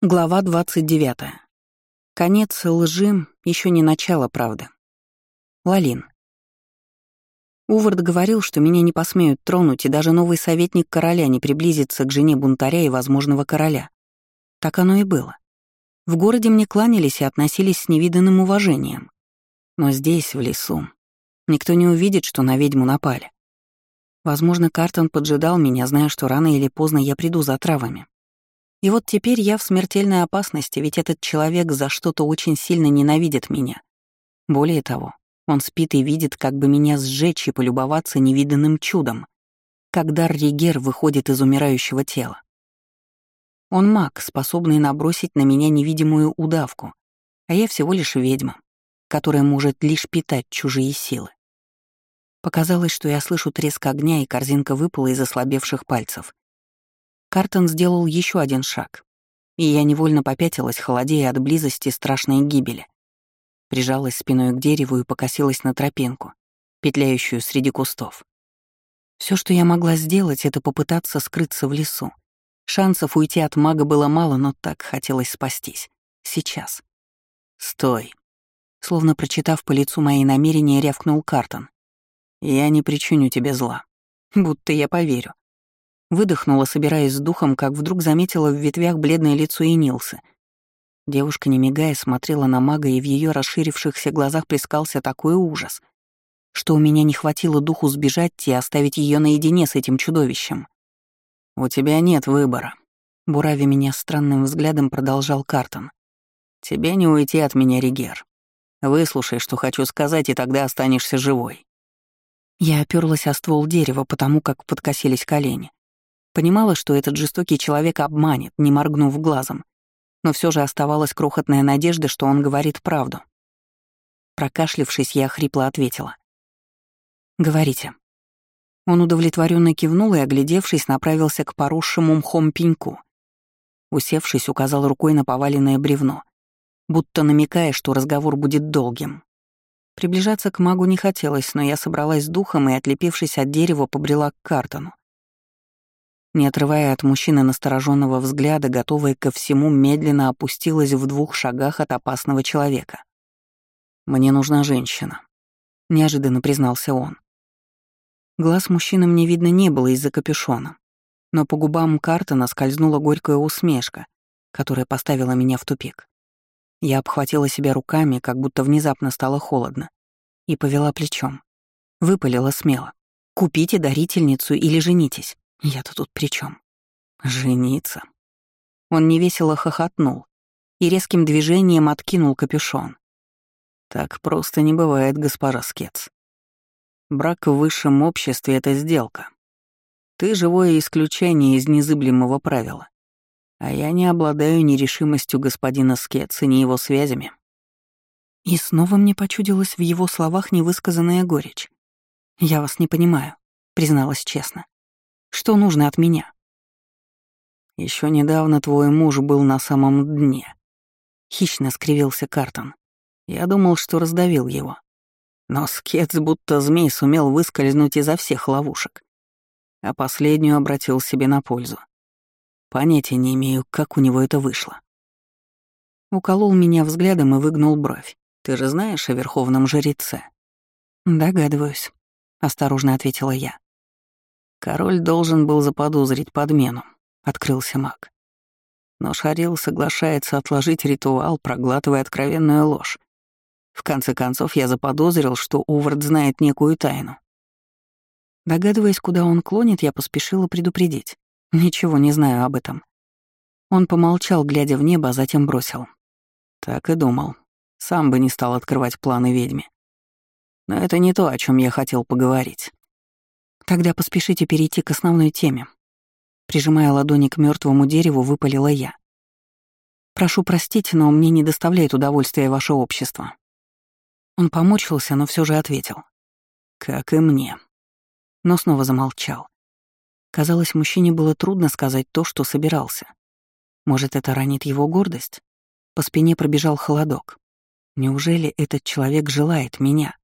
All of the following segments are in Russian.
Глава 29. Конец лжи, еще не начало правды. Лалин. Увард говорил, что меня не посмеют тронуть, и даже новый советник короля не приблизится к жене бунтаря и возможного короля. Так оно и было. В городе мне кланялись и относились с невиданным уважением. Но здесь, в лесу, никто не увидит, что на ведьму напали. Возможно, Картон поджидал меня, зная, что рано или поздно я приду за травами, и вот теперь я в смертельной опасности, ведь этот человек за что-то очень сильно ненавидит меня. Более того, он спит и видит, как бы меня сжечь и полюбоваться невиданным чудом, когда Ригер выходит из умирающего тела. Он маг, способный набросить на меня невидимую удавку, а я всего лишь ведьма, которая может лишь питать чужие силы. Показалось, что я слышу треск огня, и корзинка выпала из ослабевших пальцев. Картон сделал еще один шаг, и я невольно попятилась, холодея от близости страшной гибели. Прижалась спиной к дереву и покосилась на тропинку, петляющую среди кустов. Все, что я могла сделать, это попытаться скрыться в лесу. Шансов уйти от мага было мало, но так хотелось спастись. Сейчас. «Стой!» Словно прочитав по лицу мои намерения, рявкнул Картон. «Я не причиню тебе зла. Будто я поверю. Выдохнула, собираясь с духом, как вдруг заметила в ветвях бледное лицо Энилсы. Девушка, не мигая, смотрела на мага, и в ее расширившихся глазах плескался такой ужас, что у меня не хватило духу сбежать и оставить ее наедине с этим чудовищем. «У тебя нет выбора», — бурави меня странным взглядом продолжал Картон. «Тебе не уйти от меня, Ригер. Выслушай, что хочу сказать, и тогда останешься живой». Я оперлась о ствол дерева, потому как подкосились колени. Понимала, что этот жестокий человек обманет, не моргнув глазом. Но все же оставалась крохотная надежда, что он говорит правду. Прокашлившись, я хрипло ответила. «Говорите». Он удовлетворенно кивнул и, оглядевшись, направился к поросшему мхом пеньку. Усевшись, указал рукой на поваленное бревно, будто намекая, что разговор будет долгим. Приближаться к магу не хотелось, но я собралась с духом и, отлепившись от дерева, побрела к Картону. Не отрывая от мужчины настороженного взгляда, готовая ко всему, медленно опустилась в двух шагах от опасного человека. «Мне нужна женщина», — неожиданно признался он. Глаз мужчины мне видно не было из-за капюшона, но по губам Картона скользнула горькая усмешка, которая поставила меня в тупик. Я обхватила себя руками, как будто внезапно стало холодно, и повела плечом. Выпалила смело. «Купите дарительницу или женитесь. Я-то тут при чем? Жениться. Он невесело хохотнул и резким движением откинул капюшон. Так просто не бывает, госпожа Скетс. Брак в высшем обществе — это сделка. Ты — живое исключение из незыблемого правила. А я не обладаю ни решимостью господина Скетса, ни его связями. И снова мне почудилась в его словах невысказанная горечь. «Я вас не понимаю», — призналась честно. Что нужно от меня? Еще недавно твой муж был на самом дне. Хищно скривился Картон. Я думал, что раздавил его. Но Скетс, будто змей, сумел выскользнуть изо всех ловушек. А последнюю обратил себе на пользу. Понятия не имею, как у него это вышло. Уколол меня взглядом и выгнул бровь. Ты же знаешь о верховном жреце? Догадываюсь, осторожно ответила я. Король должен был заподозрить подмену, открылся маг. Но Шарил соглашается отложить ритуал, проглатывая откровенную ложь. В конце концов, я заподозрил, что Увард знает некую тайну. Догадываясь, куда он клонит, я поспешила предупредить. Ничего не знаю об этом. Он помолчал, глядя в небо, а затем бросил. Так и думал. Сам бы не стал открывать планы ведьме. Но это не то, о чем я хотел поговорить. Тогда поспешите перейти к основной теме. Прижимая ладони к мертвому дереву, выпалила я. Прошу простить, но мне не доставляет удовольствия ваше общество. Он поморщился, но все же ответил. Как и мне. Но снова замолчал. Казалось, мужчине было трудно сказать то, что собирался. Может, это ранит его гордость? По спине пробежал холодок. Неужели этот человек желает меня?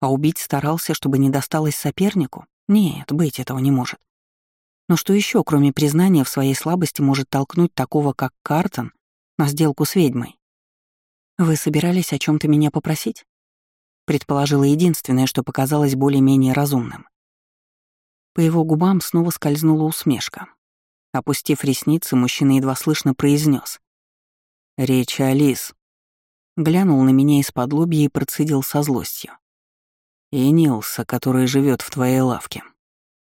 А убить старался, чтобы не досталось сопернику? Нет, быть этого не может. Но что еще, кроме признания в своей слабости, может толкнуть такого, как Картон, на сделку с ведьмой. Вы собирались о чем то меня попросить? Предположила единственное, что показалось более-менее разумным. По его губам снова скользнула усмешка. Опустив ресницы, мужчина едва слышно произнес: «Речь Алис». Глянул на меня из-под лобья и процедил со злостью. «И Нилса, который живет в твоей лавке.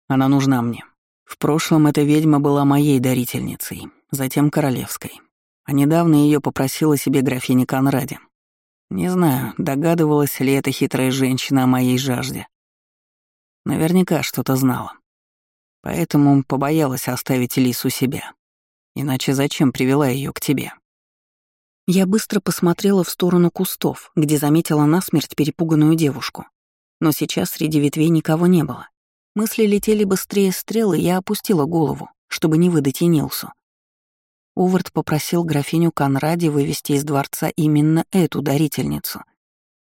Она нужна мне. В прошлом эта ведьма была моей дарительницей, затем королевской. А недавно ее попросила себе графиня Конраде. Не знаю, догадывалась ли эта хитрая женщина о моей жажде. Наверняка что-то знала. Поэтому побоялась оставить Лис у себя. Иначе зачем привела ее к тебе? Я быстро посмотрела в сторону кустов, где заметила насмерть перепуганную девушку. Но сейчас среди ветвей никого не было. Мысли летели быстрее стрелы, я опустила голову, чтобы не выдать Енилсу. Увард попросил графиню Конради вывести из дворца именно эту дарительницу,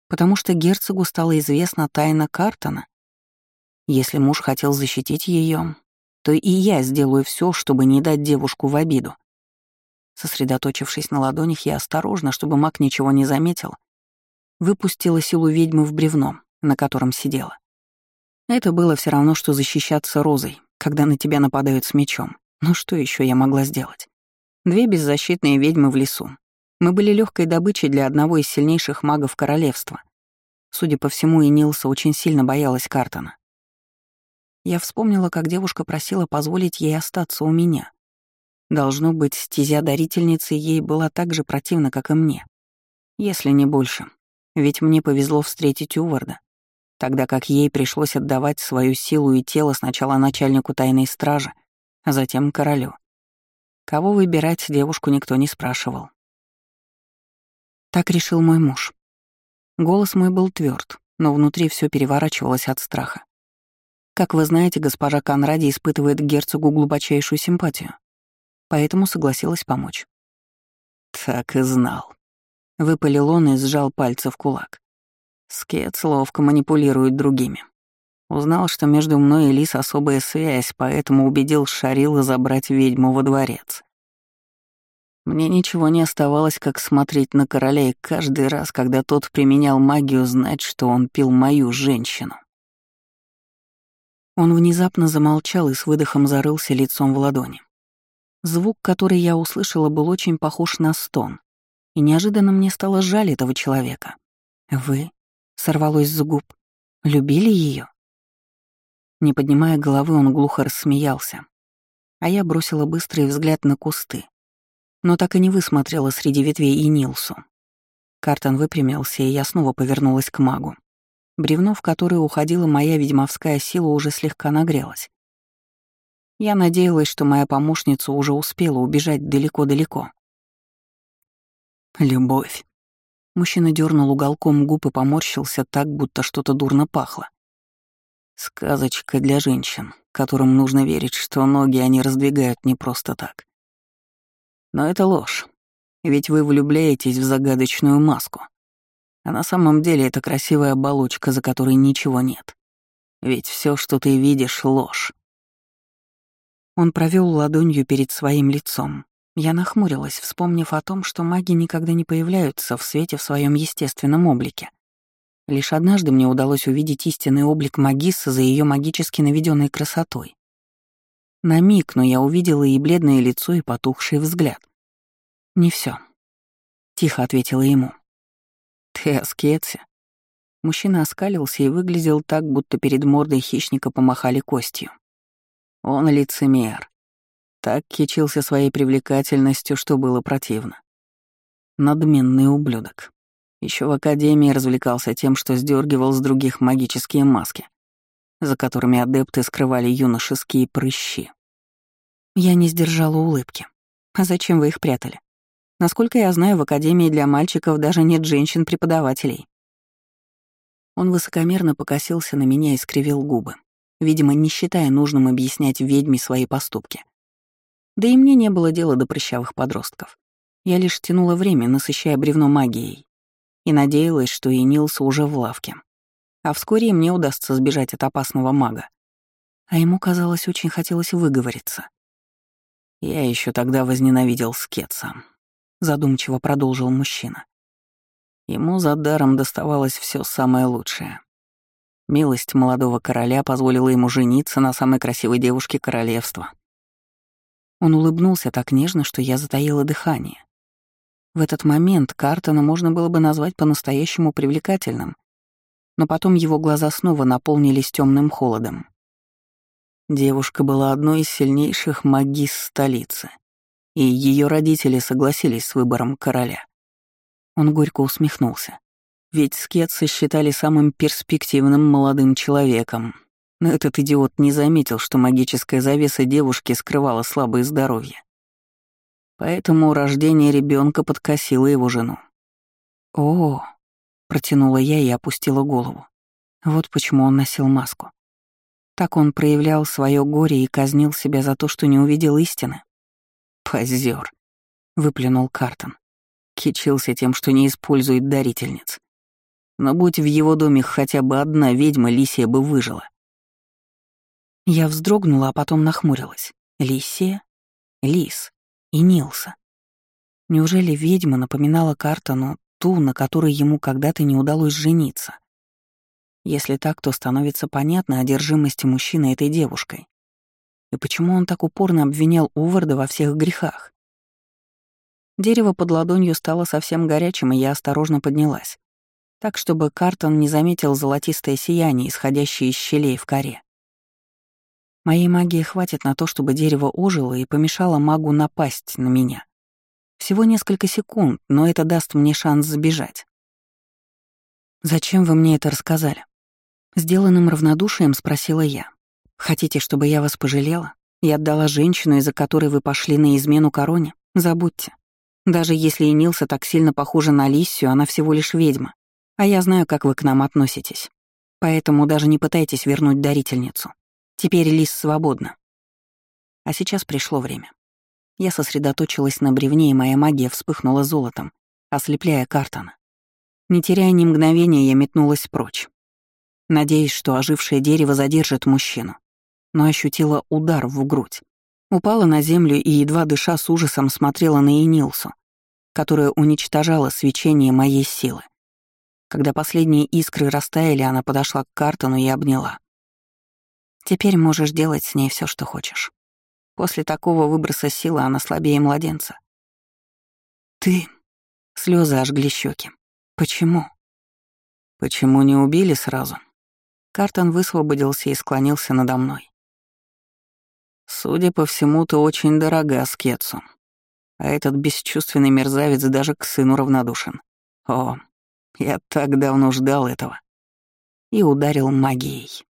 потому что герцогу стала известна тайна Картона. Если муж хотел защитить ее, то и я сделаю все, чтобы не дать девушку в обиду. Сосредоточившись на ладонях, я осторожно, чтобы маг ничего не заметил, выпустила силу ведьмы в бревно, на котором сидела. Это было все равно, что защищаться розой, когда на тебя нападают с мечом. Но что еще я могла сделать? Две беззащитные ведьмы в лесу. Мы были легкой добычей для одного из сильнейших магов королевства. Судя по всему, и Нилса очень сильно боялась Картона. Я вспомнила, как девушка просила позволить ей остаться у меня. Должно быть, стезя дарительницы ей была так же противна, как и мне. Если не больше. Ведь мне повезло встретить Уварда тогда как ей пришлось отдавать свою силу и тело сначала начальнику тайной стражи, а затем королю. Кого выбирать девушку никто не спрашивал. Так решил мой муж. Голос мой был тверд, но внутри все переворачивалось от страха. Как вы знаете, госпожа Конради испытывает к герцогу глубочайшую симпатию, поэтому согласилась помочь. Так и знал. Выпалил он и сжал пальцы в кулак. Скетс ловко манипулирует другими. Узнал, что между мной и Лис особая связь, поэтому убедил Шарила забрать ведьму во дворец. Мне ничего не оставалось, как смотреть на короля и каждый раз, когда тот применял магию, знать, что он пил мою женщину. Он внезапно замолчал и с выдохом зарылся лицом в ладони. Звук, который я услышала, был очень похож на стон, и неожиданно мне стало жаль этого человека. «Вы сорвалось с губ. Любили ее? Не поднимая головы, он глухо рассмеялся. А я бросила быстрый взгляд на кусты, но так и не высмотрела среди ветвей и Нилсу. Картон выпрямился, и я снова повернулась к магу. Бревно, в которое уходила моя ведьмовская сила, уже слегка нагрелось. Я надеялась, что моя помощница уже успела убежать далеко-далеко. «Любовь», Мужчина дернул уголком губ и поморщился так, будто что-то дурно пахло. Сказочка для женщин, которым нужно верить, что ноги они раздвигают не просто так. Но это ложь, ведь вы влюбляетесь в загадочную маску. А на самом деле это красивая оболочка, за которой ничего нет. Ведь все, что ты видишь, — ложь. Он провел ладонью перед своим лицом, я нахмурилась, вспомнив о том, что маги никогда не появляются в свете в своем естественном облике. Лишь однажды мне удалось увидеть истинный облик магиссы за ее магически наведенной красотой. На миг, но я увидела и бледное лицо, и потухший взгляд. «Не все, тихо ответила ему. «Ты аскетси?» Мужчина оскалился и выглядел так, будто перед мордой хищника помахали костью. Он лицемер. Так кичился своей привлекательностью, что было противно. Надменный ублюдок. Еще в академии развлекался тем, что сдергивал с других магические маски, за которыми адепты скрывали юношеские прыщи. Я не сдержала улыбки. А зачем вы их прятали? Насколько я знаю, в академии для мальчиков даже нет женщин-преподавателей. Он высокомерно покосился на меня и скривил губы, видимо, не считая нужным объяснять ведьме свои поступки. Да и мне не было дела до прыщавых подростков. Я лишь тянула время, насыщая бревно магией, и надеялась, что и Нилс уже в лавке. А вскоре мне удастся сбежать от опасного мага. А ему, казалось, очень хотелось выговориться. Я еще тогда возненавидел Скетса. — задумчиво продолжил мужчина. Ему за даром доставалось все самое лучшее. Милость молодого короля позволила ему жениться на самой красивой девушке королевства. Он улыбнулся так нежно, что я затаила дыхание. В этот момент Картона можно было бы назвать по-настоящему привлекательным, но потом его глаза снова наполнились темным холодом. Девушка была одной из сильнейших магис столицы, и ее родители согласились с выбором короля. Он горько усмехнулся. Ведь скетсы считали самым перспективным молодым человеком. Но этот идиот не заметил, что магическая завеса девушки скрывала слабое здоровье. Поэтому рождение ребенка подкосило его жену. «О!» — протянула я и опустила голову. Вот почему он носил маску. Так он проявлял свое горе и казнил себя за то, что не увидел истины. «Позер», — выплюнул Картон. Кичился тем, что не использует дарительниц. Но будь в его доме хотя бы одна ведьма, Лисия бы выжила. Я вздрогнула, а потом нахмурилась. Лисия? Лис. И Нилса. Неужели ведьма напоминала Картону ту, на которой ему когда-то не удалось жениться? Если так, то становится понятна одержимость мужчины этой девушкой. И почему он так упорно обвинял Уварда во всех грехах? Дерево под ладонью стало совсем горячим, и я осторожно поднялась, так чтобы Картон не заметил золотистое сияние, исходящее из щелей в коре. Моей магии хватит на то, чтобы дерево ожило и помешало магу напасть на меня. Всего несколько секунд, но это даст мне шанс сбежать. «Зачем вы мне это рассказали?» Сделанным равнодушием спросила я. «Хотите, чтобы я вас пожалела и отдала женщину, из-за которой вы пошли на измену короне? Забудьте. Даже если и Нилса так сильно похожа на Лиссию, она всего лишь ведьма. А я знаю, как вы к нам относитесь. Поэтому даже не пытайтесь вернуть дарительницу. Теперь Лис свободна. А сейчас пришло время. Я сосредоточилась на бревне, и моя магия вспыхнула золотом, ослепляя Картона. Не теряя ни мгновения, я метнулась прочь надеясь, что ожившее дерево задержит мужчину, но ощутила удар в грудь. Упала на землю и, едва дыша с ужасом, смотрела на Энилсу, которая уничтожала свечение моей силы. Когда последние искры растаяли, она подошла к Картону и обняла. «Теперь можешь делать с ней все, что хочешь. После такого выброса силы она слабее младенца». «Ты...» — слезы ожгли щеки. «Почему?» «Почему не убили сразу?» Картон высвободился и склонился надо мной. «Судя по всему, ты очень дорога Скетсу, а этот бесчувственный мерзавец даже к сыну равнодушен. О, я так давно ждал этого». И ударил магией.